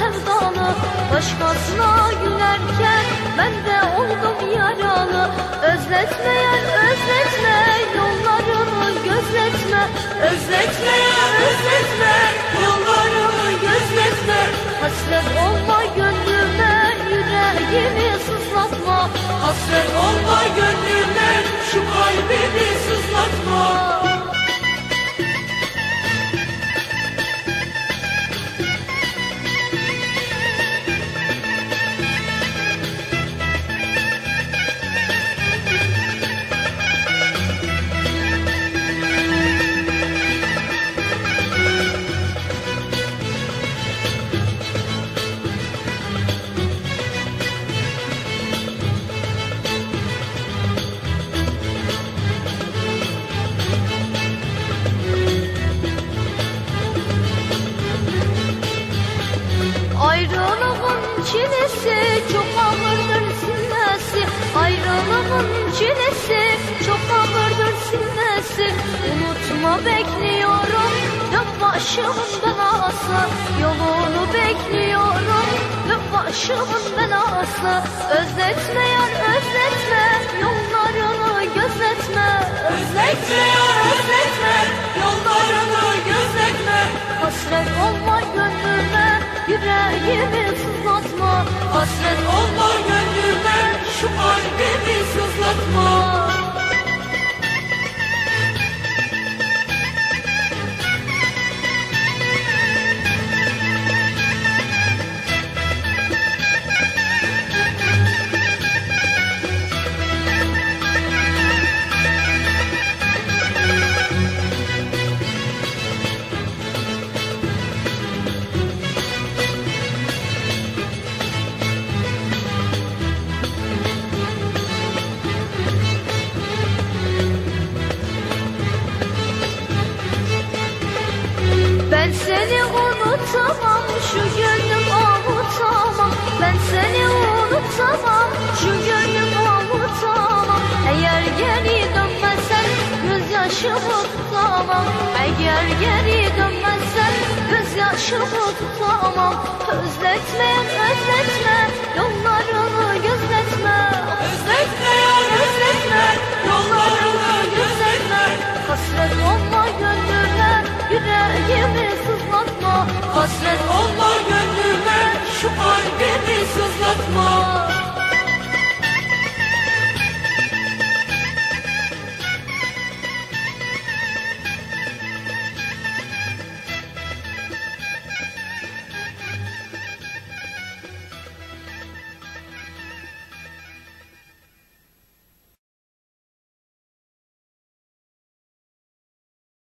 sevdalı Başkasına gülerken ben de oldum yaralı. Özletmeyen özletme yollarını gözletme. Özletmeyen özletme yollarını gözletme. Hasret olma gönlüme yüreğimi sızlatma. Hasret olma gönlüme şu kalbimi sızlatma çilesi çok ağırdır sinmesi Unutma bekliyorum. Dön başımın belası Yolunu bekliyorum. Dön başımın belası Özletmeyen özletme. Yollarını gözetme. Özletme ya özletme. Yollarını gözetme. Hasret olma gönlüme. Yüreğimi sızlatma Hasret olma gönlüme. Şu kalbimi sızlatma Ben yaşımı tutamam Eğer geri dönmezsen göz yaşımı tutamam Özletme, özletme yollarını gözletme. Özletme, özletme yollarını gözletme. Hasret olma gönlüme yüreğimi sızlatma. Hasret olma gönlüme şu kalbimi sızlatma.